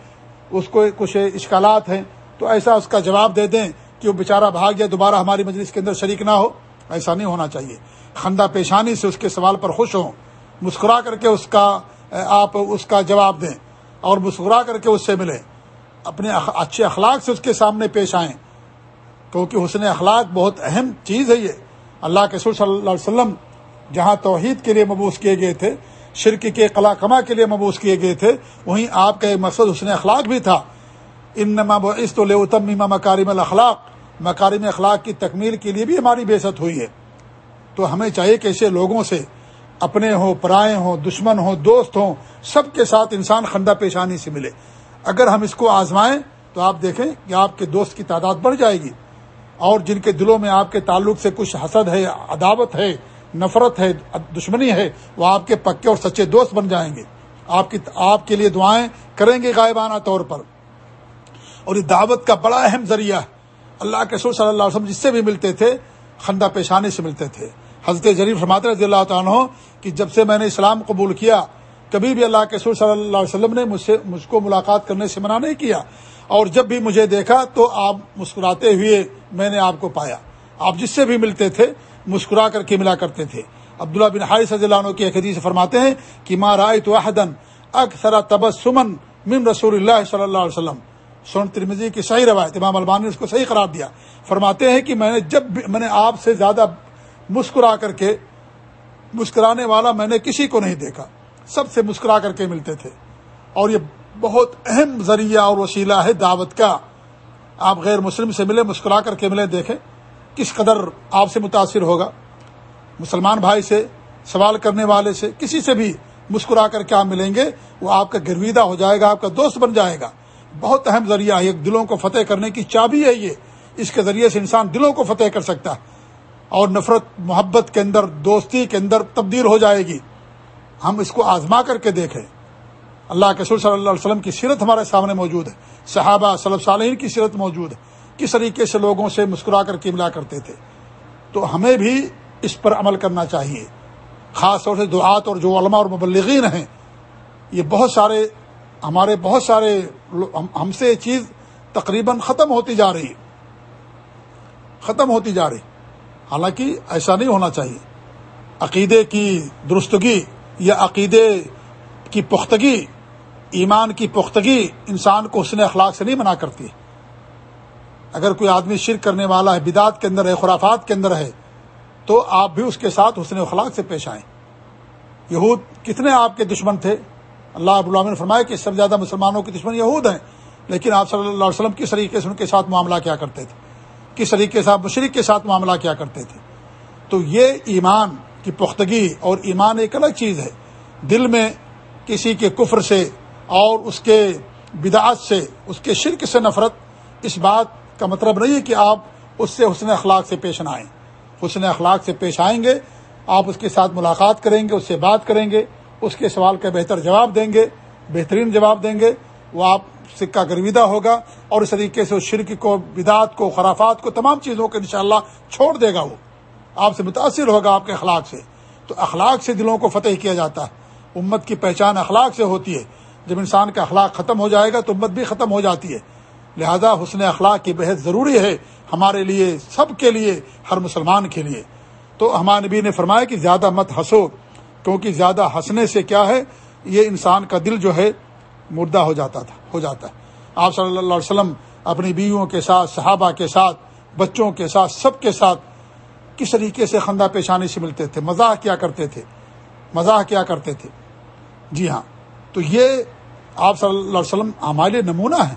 اس کو کچھ اشکالات ہیں، تو ایسا اس کا جواب دے دیں کہ وہ بیچارہ بھاگ جائے دوبارہ ہماری مجلس کے اندر شریک نہ ہو۔ ایسا نہیں ہونا چاہیے۔ خندہ پیشانی سے اس کے سوال پر خوش ہوں۔ مسکرا کر کے اس کا آپ اس کا جواب دیں اور مسکرا کر کے اس سے ملیں۔ اپنے اچھے اخلاق سے اس کے سامنے پیش آئیں۔ کیونکہ حسن اخلاق بہت اہم چیز ہے یہ۔ اللہ کے سر صلی اللہ علیہ وسلم جہاں توحید کے لیے مبوس کیے گئے تھے، شرک کے قلا کما کے لیے مبوس کیے گئے تھے، وہیں آپ کا ایک مقصد حسن اخلاق بھی تھا۔ ان نما بس تو لیتم مکارم الاخلاق۔ مکارم اخلاق کی تکمیل کے لیے بھی ہماری بےست ہوئی ہے۔ تو ہمیں چاہیے کہ ایسے لوگوں سے اپنے ہوں پرائے ہوں دشمن ہوں دوست ہوں سب کے ساتھ انسان خندہ پیشانی سے ملے۔ اگر ہم اس کو آزمائیں تو آپ دیکھیں کہ آپ کے دوست کی تعداد بڑھ جائے گی۔ اور جن کے دلوں میں آپ کے تعلق سے کچھ حسد ہے، عداوت ہے، نفرت ہے، دشمنی ہے، وہ آپ کے پکے اور سچے دوست بن جائیں گے۔ آپ کی، آپ کے لیے دعائیں کریں گے غائبانہ طور پر۔ اور یہ دعوت کا بڑا اہم ذریعہ اللہ کے سور صلی اللہ علیہ وسلم جس سے بھی ملتے تھے، خندہ پیشانی سے ملتے تھے۔ حضرت ضریف فرماتے رضی اللہ تعالیٰ کہ جب سے میں نے اسلام قبول کیا، کبھی بھی اللہ کے سور صلی اللہ علیہ وسلم نے مجھ سے مجھ کو ملاقات کرنے سے منع نہیں کیا۔ اور جب بھی مجھے دیکھا تو آپ مسکراتے ہوئے میں نے آپ کو پایا۔ آپ جس سے بھی ملتے تھے، مسکرا کر کے ملا کرتے تھے۔ عبداللہ بن حارث رضی اللہ عنہ کی حدیث فرماتے ہیں کہ ماں رائے تو احدن اکثر تبسمن من رسول اللہ صلی اللہ علیہ وسلم۔ سون ترمزی کی صحیح روایت، امام البانی نے اس کو صحیح قرار دیا۔ فرماتے ہیں کہ میں نے جب بھی میں نے آپ سے زیادہ مسکرا کر کے مسکرانے والا میں نے کسی کو نہیں دیکھا۔ سب سے مسکرا کر کے ملتے تھے۔ اور یہ بہت اہم ذریعہ اور وسیلہ ہے دعوت کا۔ آپ غیر مسلم سے ملے، مسکرا کر کے ملے، دیکھیں کس قدر آپ سے متاثر ہوگا۔ مسلمان بھائی سے، سوال کرنے والے سے، کسی سے بھی مسکرا کر کے آپ ملیں گے، وہ آپ کا گرویدہ ہو جائے گا، آپ کا دوست بن جائے گا۔ بہت اہم ذریعہ ہے۔ دلوں کو فتح کرنے کی چابی ہے یہ۔ اس کے ذریعے سے انسان دلوں کو فتح کر سکتا ہے۔ اور نفرت، محبت کے اندر، دوستی کے اندر تبدیل ہو جائے گی۔ ہم اس کو آزما کر کے دیکھیں۔ اللہ کے صلی اللہ علیہ وسلم کی سیرت ہمارے سامنے موجود ہے۔ صحابہ صلی صالحین کی سیرت موجود ہے۔ کس طریقے سے لوگوں سے مسکرا کر کے ملا کرتے تھے۔ تو ہمیں بھی اس پر عمل کرنا چاہیے۔ خاص طور سے دعات اور جو علماء اور مبلغین ہیں، یہ بہت سارے، ہمارے بہت سارے ہم سے یہ چیز تقریباً ختم ہوتی جا رہی۔ ختم ہوتی جا رہی۔ حالانکہ ایسا نہیں ہونا چاہیے۔ عقیدے کی درستگی یا عقیدے کی پختگی، ایمان کی پختگی انسان کو حسن اخلاق سے نہیں منع کرتی۔ اگر کوئی آدمی شرک کرنے والا ہے بدعت کے اندر ہے، خرافات کے اندر ہے، تو آپ بھی اس کے ساتھ حسن اخلاق سے پیش آئیں۔ یہود کتنے آپ کے دشمن تھے؟ اللہ اب اللہ نے فرمایا کہ سب زیادہ مسلمانوں کے دشمن یہود ہیں، لیکن آپ صلی اللہ علیہ وسلم کس طریقے سے ان کے ساتھ معاملہ کیا کرتے تھے؟ کس طریقے سے آپ مشرق کے ساتھ معاملہ کیا کرتے تھے؟ تو یہ ایمان کی پختگی اور ایمان ایک الگ چیز ہے۔ دل میں کسی کے کفر سے اور اس کے بدعات سے، اس کے شرک سے نفرت، اس بات کا مطلب نہیں ہے کہ آپ اس سے حسن اخلاق سے پیش نہ آئیں۔ حسن اخلاق سے پیش آئیں گے، آپ اس کے ساتھ ملاقات کریں گے، اس سے بات کریں گے، اس کے سوال کا بہتر جواب دیں گے، بہترین جواب دیں گے، وہ آپ سکہ گرویدہ ہوگا اور اس طریقے سے شرک کو بدعت کو، خرافات کو، تمام چیزوں کو انشاءاللہ چھوڑ دے گا وہ۔ آپ سے متاثر ہوگا آپ کے اخلاق سے۔ تو اخلاق سے دلوں کو فتح کیا جاتا ہے۔ امت کی پہچان اخلاق سے ہوتی ہے۔ جب انسان کا اخلاق ختم ہو جائے گا تو امت بھی ختم ہو جاتی ہے۔ لہذا حسن اخلاق کی بہت ضروری ہے ہمارے لیے، سب کے لیے، ہر مسلمان کے لیے۔ تو ہمارے نبی نے فرمایا کہ زیادہ مت ہنسو، کیونکہ زیادہ ہنسنے سے کیا ہے؟ یہ انسان کا دل جو ہے مردہ ہو جاتا تھا، ہو جاتا ہے۔ آپ صلی اللہ علیہ وسلم اپنی بیویوں کے ساتھ، صحابہ کے ساتھ، بچوں کے ساتھ، سب کے ساتھ کس طریقے سے خندہ پیشانی سے ملتے تھے؟ مزاح کیا کرتے تھے؟ مزاح کیا کرتے تھے؟ جی ہاں۔ تو یہ آپ صلی اللہ علیہ وسلم ہمارے لیے نمونہ ہے۔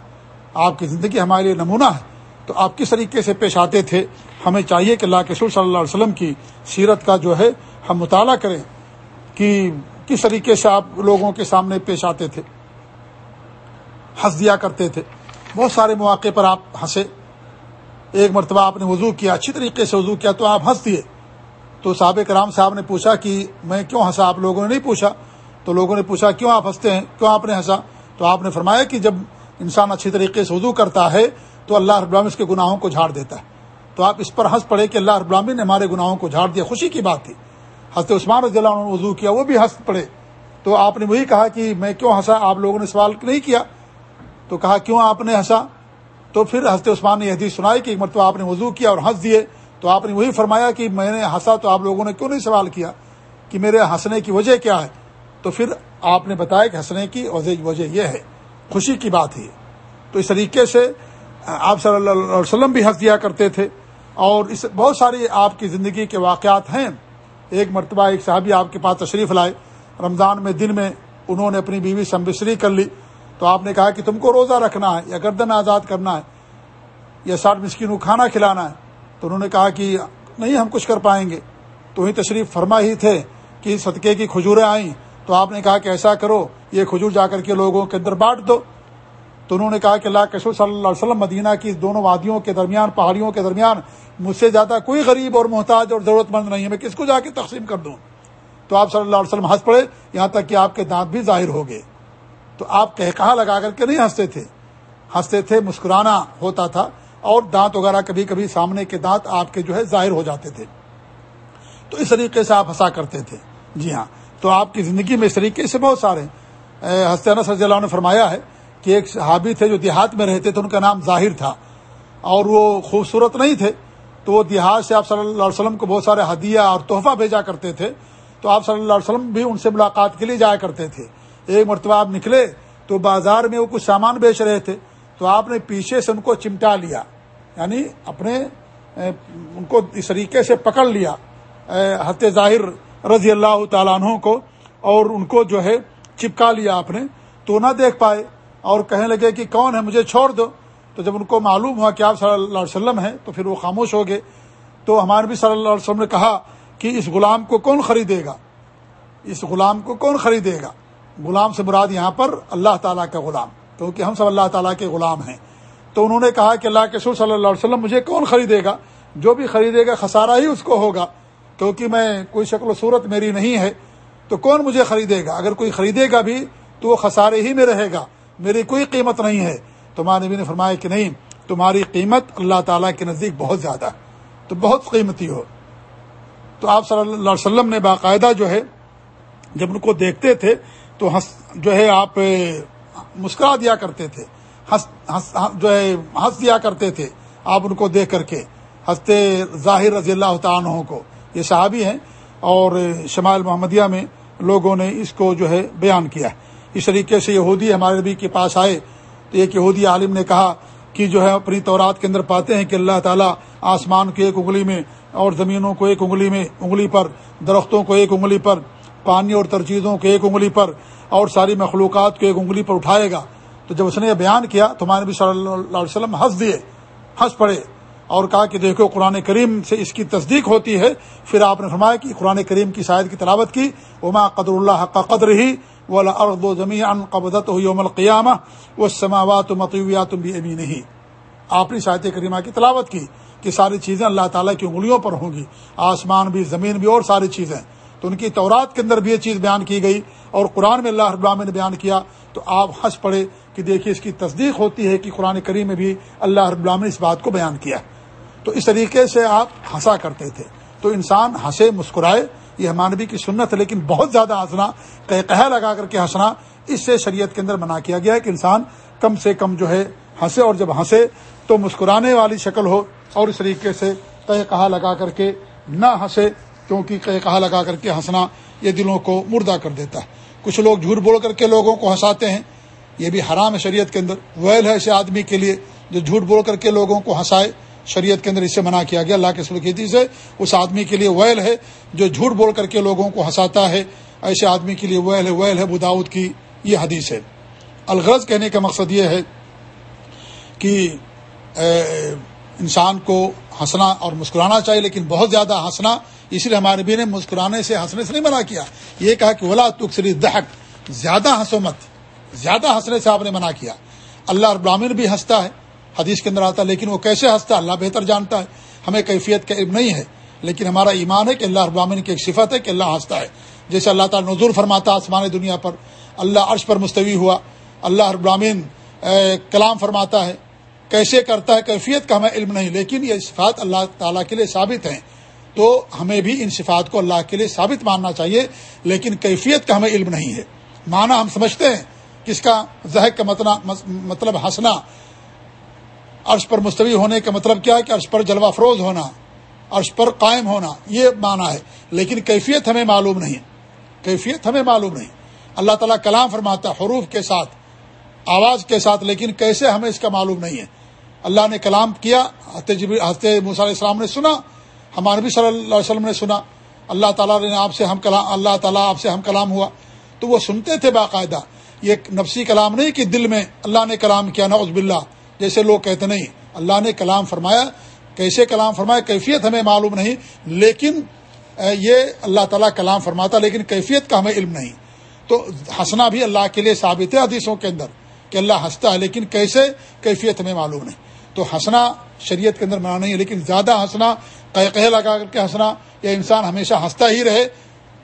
آپ کی زندگی ہمارے لیے نمونہ ہے۔ تو آپ کس طریقے سے پیش آتے تھے؟ ہمیں چاہیے کہ اللہ کے صلی اللہ علیہ وسلم کی سیرت کا جو ہے، ہم مطالعہ کریں کہ کس طریقے سے آپ لوگوں کے سامنے پیش آتے تھے۔ ہنس دیا کرتے تھے۔ بہت سارے مواقع پر آپ ہنسے۔ ایک مرتبہ آپ نے وضو کیا، اچھی طریقے سے وضو کیا تو آپ ہنس دیے۔ تو صحابہ کرام صاحب نے پوچھا کہ میں کیوں ہنسا؟ آپ لوگوں نے نہیں پوچھا۔ تو لوگوں نے پوچھا، کیوں آپ ہنستے ہیں؟ کیوں آپ نے ہنسا؟ تو آپ نے فرمایا کہ جب انسان اچھی طریقے سے وضو کرتا ہے تو اللہ رب العالمین اس کے گناہوں کو جھاڑ دیتا ہے۔ تو آپ اس پر ہنس پڑے کہ اللہ رب العالمین نے ہمارے گناہوں کو جھاڑ دیا۔ خوشی کی بات تھی۔ حضرت عثمان رضی اللہ عنہ نے وضو کیا، وہ بھی ہنس پڑے۔ تو آپ نے وہی کہا کہ میں کیوں ہنسا؟ آپ لوگوں نے سوال نہیں کیا۔ تو کہا، کیوں آپ نے ہنسا؟ تو پھر حضرت عثمان نے یہ حدیث سنائی کہ ایک مرتبہ آپ نے وضو کیا اور ہنس دیے۔ تو آپ نے وہی فرمایا کہ میں نے ہنسا تو آپ لوگوں نے کیوں نہیں سوال کیا؟ کہ میرے ہنسنے کی وجہ کیا ہے؟ تو پھر آپ نے بتایا کہ ہنسنے کی وجہ یہ ہے۔ خوشی کی بات ہے تو اس طریقے سے آپ صلی اللہ علیہ وسلم بھی ہنس دیا کرتے تھے۔ اور اس بہت ساری آپ کی زندگی کے واقعات ہیں۔ ایک مرتبہ ایک صحابی آپ کے پاس تشریف لائے۔ رمضان میں دن میں انہوں نے اپنی بیوی سمبسری کر لی۔ تو آپ نے کہا کہ تم کو روزہ رکھنا ہے یا گردن آزاد کرنا ہے یا ساٹھ مسکین کو کھانا کھلانا ہے۔ تو انہوں نے کہا کہ نہیں، ہم کچھ کر پائیں گے۔ تو ہی تشریف فرما ہی تھے کہ صدقے کی کھجوریں آئیں۔ تو آپ نے کہا کہ ایسا کرو، یہ کھجور جا کر کے لوگوں کے اندر بانٹ دو۔ تو انہوں نے کہا کہ اللہ کشور صلی اللہ علیہ وسلم مدینہ کی دونوں وادیوں کے درمیان، پہاڑیوں کے درمیان، مجھ سے زیادہ کوئی غریب اور محتاج اور ضرورت مند نہیں ہے، میں کس کو جا کے تقسیم کر دوں؟ تو آپ صلی اللہ علیہ وسلم ہنس پڑے۔ یہاں تک کہ آپ کے دانت بھی ظاہر ہو گئے۔ تو آپ کہ کہاں لگا کر کے نہیں ہنستے تھے؟ ہنستے تھے، مسکرانا ہوتا تھا اور دانت وغیرہ کبھی کبھی سامنے کے دانت آپ کے جو ہے ظاہر ہو جاتے تھے۔ تو اس طریقے سے آپ ہنسا کرتے تھے۔ جی ہاں تو آپ کی زندگی میں اس طریقے سے بہت سارے ہستانہ رضی اللہ نے فرمایا ہے کہ ایک صحابی تھے جو دیہات میں رہتے تھے، ان کا نام ظاہر تھا اور وہ خوبصورت نہیں تھے۔ تو وہ دیہات سے آپ صلی اللہ علیہ وسلم کو بہت سارے ہدیہ اور تحفہ بھیجا کرتے تھے۔ تو آپ صلی اللہ علیہ وسلم بھی ان سے ملاقات کے لیے جایا کرتے تھے۔ ایک مرتبہ آپ نکلے تو بازار میں وہ کچھ سامان بیچ رہے تھے، تو آپ نے پیچھے سے ان کو چمٹا لیا یعنی اپنے ان کو اس طریقے سے پکڑ لیا حت ظاہر رضی اللہ تعالیٰ عنہ کو، اور ان کو جو ہے چپکا لیا آپ نے، تو نہ دیکھ پائے، اور کہنے لگے کہ کون ہے، مجھے چھوڑ دو۔ تو جب ان کو معلوم ہوا کہ آپ صلی اللہ علیہ وسلم ہیں، تو پھر وہ خاموش ہو گئے۔ تو ہمارے بھی صلی اللہ علیہ وسلم نے کہا کہ اس غلام کو کون خریدے گا؟ اس غلام کو کون خریدے گا؟ غلام سے مراد یہاں پر اللہ تعالیٰ کا غلام، کیونکہ ہم سب اللہ تعالیٰ کے غلام ہیں۔ تو انہوں نے کہا کہ اللہ کے سور صلی اللہ علیہ وسلم مجھے کون خریدے گا؟ جو بھی خریدے گا، خسارہ ہی اس کو ہوگا۔ کیونکہ میں کوئی شکل و صورت میری نہیں ہے، تو کون مجھے خریدے گا؟ اگر کوئی خریدے گا بھی، تو وہ خسارے ہی میں رہے گا۔ میری کوئی قیمت نہیں ہے۔ تو نبی نے فرمایا کہ نہیں، تمہاری قیمت اللہ تعالیٰ کے نزدیک بہت زیادہ، تو بہت قیمتی ہو۔ تو آپ صلی اللہ علیہ وسلم نے باقاعدہ جو ہے، جب ان کو دیکھتے تھے تو ہنس جو ہے آپ مسکرا دیا کرتے تھے۔ جو ہے، ہنس دیا کرتے تھے آپ ان کو دیکھ کر کے۔ حضرت ظاہر رضی اللہ تعالیٰ کو۔ یہ صحابی ہیں اور شمال محمدیہ میں لوگوں نے اس کو جو ہے بیان کیا ہے۔ اس طریقے سے یہودی ہمارے نبی کے پاس آئے۔ تو ایک یہودی عالم نے کہا کہ جو ہے اپنی تورات کے اندر پاتے ہیں کہ اللہ تعالیٰ آسمان کو ایک انگلی میں اور زمینوں کو ایک انگلی میں، انگلی پر، درختوں کو ایک انگلی پر پانی اور ترچیزوں کو ایک انگلی پر اور ساری مخلوقات کو ایک انگلی پر اٹھائے گا۔ تو جب اس نے یہ بیان کیا تو ہمارے نبی صلی اللہ علیہ وسلم ہنس دیے، ہنس پڑے اور کہا کہ دیکھو قرآن کریم سے اس کی تصدیق ہوتی ہے۔ پھر آپ نے فرمایا کہ قرآن کریم کی شاید کی تلاوت کی۔ عما قدر اللہ کا قدر ہی وہ ارد و زمین ان قبضت ہو یوم القیامہ وہ سماوات متویات بھی ابھی نہیں آپ نے شاید کریمہ کی تلاوت کی کہ ساری چیزیں اللہ تعالیٰ کی انگلیوں پر ہوں گی۔ آسمان بھی، زمین بھی اور ساری چیزیں۔ تو ان کی تورات کے اندر بھی یہ چیز بیان کی گئی اور قرآن میں اللہ ابام نے بیان کیا تو آپ ہنس پڑے کہ دیکھیے اس کی تصدیق ہوتی ہے کہ قرآن کریم میں بھی اللہ رب العالمین نے اس بات کو بیان کیا تو اس طریقے سے آپ ہنسا کرتے تھے۔ تو انسان ہنسے، مسکرائے، یہ مانوی کی سنت ہے، لیکن بہت زیادہ ہنسنا کہ لگا کر کے ہنسنا، اس سے شریعت کے اندر منع کیا گیا ہے کہ انسان کم سے کم جو ہے ہنسے اور جب ہنسے تو مسکرانے والی شکل ہو اور اس طریقے سے کہا لگا کر کے نہ ہنسے۔ کیونکہ کہا لگا کر کے ہنسنا یہ دلوں کو مردہ کر دیتا ہے۔ کچھ لوگ جھوٹ بول کر کے لوگوں کو ہنساتے ہیں۔ یہ بھی حرام ہے شریعت کے اندر۔ ویل ہے ایسے آدمی کے لیے جو جھوٹ بول کر کے لوگوں کو ہنسائے۔ شریعت کے اندر اس سے منع کیا گیا۔ اللہ کے سلوکیتی سے اس آدمی کے لیے ویل ہے جو جھوٹ بول کر کے لوگوں کو ہنساتا ہے۔ ایسے آدمی کے لیے ویل ہے ویل ہے بداؤد کی یہ حدیث ہے۔ الغرض کہنے کا مقصد یہ ہے کہ انسان کو ہنسنا اور مسکرانا چاہیے، لیکن بہت زیادہ ہنسنا اس لیے ہمارے بھی نے مسکرانے سے، ہنسنے سے نہیں منع کیا۔ یہ کہا کہ ولا تکسری دہک زیادہ ہنسو مت، زیادہ ہنسنے سے آپ نے منع کیا۔ اللہ ابراہین بھی ہنستا ہے، حدیث کے اندر آتا ہے، لیکن وہ کیسے ہنستا ہے؟ اللہ بہتر جانتا ہے۔ ہمیں کیفیت کا علم نہیں ہے، لیکن ہمارا ایمان ہے کہ اللہ ابراہین کی ایک صفت ہے کہ اللہ ہنستا ہے۔ جیسے اللہ تعالیٰ نظور فرماتا آسمان دنیا پر، اللہ عرش پر مستوی ہوا، اللہ ابراہین کلام فرماتا ہے۔ کیسے کرتا ہے، کیفیت کا ہمیں علم نہیں، لیکن یہ صفات اللہ تعالیٰ کے لیے ثابت ہیں۔ تو ہمیں بھی ان صفات کو اللہ کے لیے ثابت ماننا چاہیے، لیکن کیفیت کا ہمیں علم نہیں ہے۔ مانا ہم سمجھتے ہیں کس کا ذہق کا مطلب ہنسنا، عرش پر مستوی ہونے کا مطلب کیا؟ ہے کہ عرش پر جلوہ فروز ہونا، عرش پر قائم ہونا، یہ مانا ہے۔ لیکن کیفیت ہمیں معلوم نہیں، کیفیت ہمیں معلوم نہیں۔ اللہ تعالیٰ کلام فرماتا حروف کے ساتھ، آواز کے ساتھ، لیکن کیسے ہمیں اس کا معلوم نہیں ہے۔ اللہ نے کلام کیا، حضرت موسیٰ علیہ السلام نے سنا، ہمارے بھی صلی اللہ علیہ وسلم نے سنا، اللہ تعالیٰ نے آپ سے ہم کلام اللہ تعالیٰ آپ سے ہم کلام ہوا۔ تو وہ سنتے تھے باقاعدہ۔ یہ نفسی کلام نہیں کہ دل میں اللہ نے کلام کیا، نعوذ باللہ، جیسے لوگ کہتے نہیں۔ اللہ نے کلام فرمایا، کیسے کلام فرمایا، کیفیت ہمیں معلوم نہیں، لیکن یہ اللہ تعالیٰ کلام فرماتا، لیکن کیفیت کا ہمیں علم نہیں۔ تو ہنسنا بھی اللہ کے لیے ثابت ہے حدیثوں کے اندر کہ اللہ ہنستا ہے، لیکن کیسے؟ کیفیت ہمیں معلوم نہیں۔ تو ہنسنا شریعت کے اندر منع نہیں ہے، لیکن زیادہ ہنسنا کہ لگا کر کے ہنسنا یا انسان ہمیشہ ہنستا ہی رہے۔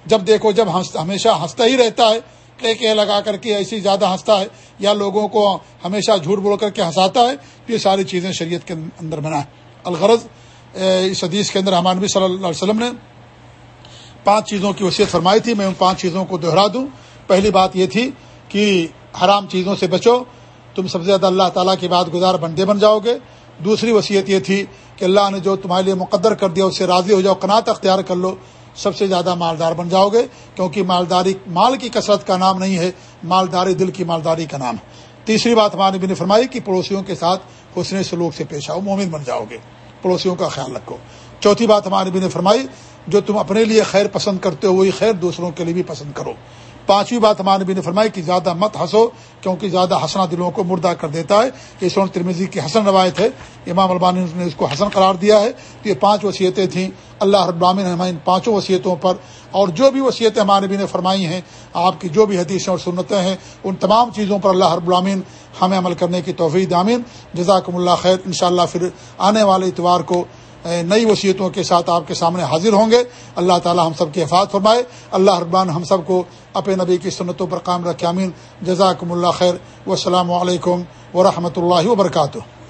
جب دیکھو، جب ہمیشہ ہنستا ہی رہتا ہے کہ کہ لگا کر کے ایسی زیادہ ہنستا ہے، یا لوگوں کو ہمیشہ جھوٹ بول کر کے ہنساتا ہے، تو یہ ساری چیزیں شریعت کے اندر بنا ہے الغرض اس حدیث کے اندر ہمارے نبی صلی اللہ علیہ وسلم نے پانچ چیزوں کی وصیت فرمائی تھی، میں ان پانچ چیزوں کو دہرا دوں۔ پہلی بات یہ تھی کہ حرام چیزوں سے بچو تم سب سے زیادہ اللہ تعالیٰ کی بات گزار بندے بن جاؤ گے۔ دوسری وصیت یہ تھی کہ اللہ نے جو تمہارے لیے مقدر کر دیا اس سے راضی ہو جاؤ، قناعت اختیار کر لو۔ سب سے زیادہ مالدار بن جاؤ گے، کیونکہ مالداری، مال کی کثرت کا نام نہیں ہے، مالداری دل کی مالداری کا نام ہے۔ تیسری بات ہمارے بھی نے فرمائی کہ پڑوسیوں کے ساتھ حسن سلوک سے پیش آؤ، مومن بن جاؤ گے۔ پڑوسیوں کا خیال رکھو۔ چوتھی بات ہمارے بھی نے فرمائی، جو تم اپنے لیے خیر پسند کرتے ہو، وہی خیر دوسروں کے لیے بھی پسند کرو۔ پانچویں بات ہمارے نبی نے فرمائی کہ زیادہ مت ہنسو، کیونکہ زیادہ ہنسنا دلوں کو مردہ کر دیتا ہے۔ یہ سون ترمیزی کی حسن روایت ہے۔ امام البانی نے اس کو حسن قرار دیا ہے۔ تو یہ پانچ وصیتیں تھیں۔ اللہ رب نے ان پانچوں وصیتوں پر اور جو بھی وصیتیں ہمارے نبی نے فرمائی ہیں، آپ کی جو بھی حدیثیں اور سنتیں ہیں، ان تمام چیزوں پر اللہ رب العامین ہمیں عمل کرنے کی توفیع دامین جزاکم اللہ خیر۔ انشاءاللہ پھر آنے والے اتوار کو نئی وصیتوں کے ساتھ آپ کے سامنے حاضر ہوں گے۔ اللہ تعالی ہم سب کی حفاظ فرمائے۔ اللہ ربان ہم سب کو اپنے نبی کی سنتوں پر قائم رکھے امین جزاکم اللہ خیر۔ و السلام علیکم ورحمۃ اللہ وبرکاتہ۔